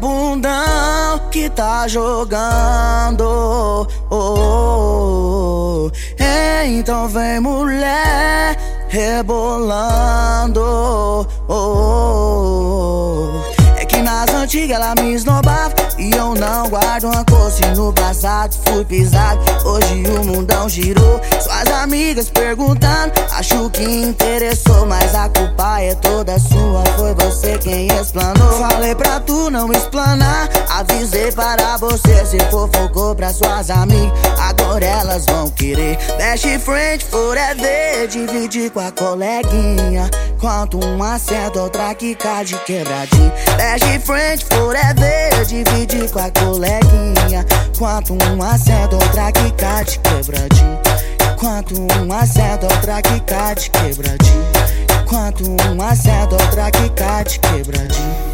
Bundão que tá jogando. Oh, oh, oh. Então vem mulher rebolando. Oh, oh, oh. Nas antigas ela me esnobava E eu não guardo rancor. Se no passado fui pisado Hoje o mundão girou. Suas amigas perguntando Acho que interessou Mas a culpa é toda sua Foi você quem explanou. Falei pra tu não explanar. Avisei para você Se fofocou pra suas amigas. Agora elas vão querer. Best friend forever Dividir com a coleguinha. Quanto um acerto, outra que cai de quebradinho Best friend forever Dividir com a coleguinha. Quanto um acerto, outra que cai de quebradinho Quanto um acerto, outra que cai de quebradinho Quanto um acerto, outra que cai de quebradinho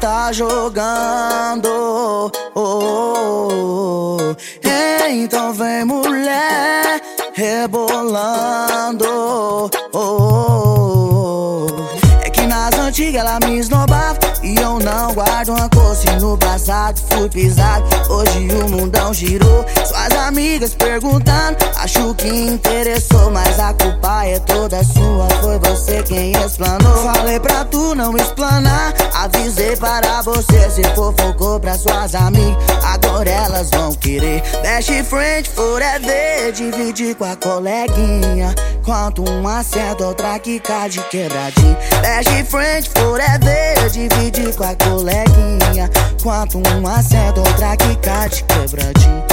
tá jogando. Oh, oh, oh. Então vem mulher rebolando. Oh, oh, é que nas antigas ela me e não guardo rancor. Se no passado fui pisado, hoje o mundão girou. Suas amigas perguntando, acho que interessou, mas a culpa é toda sua. Foi você quem explanou. Falei pra tu não explanar, avisei para você. Se fofocou pra suas amigas, agora elas vão querer. Best friend forever, dividir com a coleguinha. Quanto um acerto, outra que cai de quebradinho. Best friend forever, coleguinha. Quanto um acerto, outra que cai de quebradinho.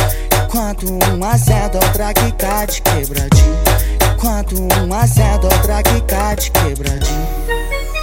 Quanto um acerto, outra que cai de quebradinho. Quanto um acerto, outra que cai de quebradinho.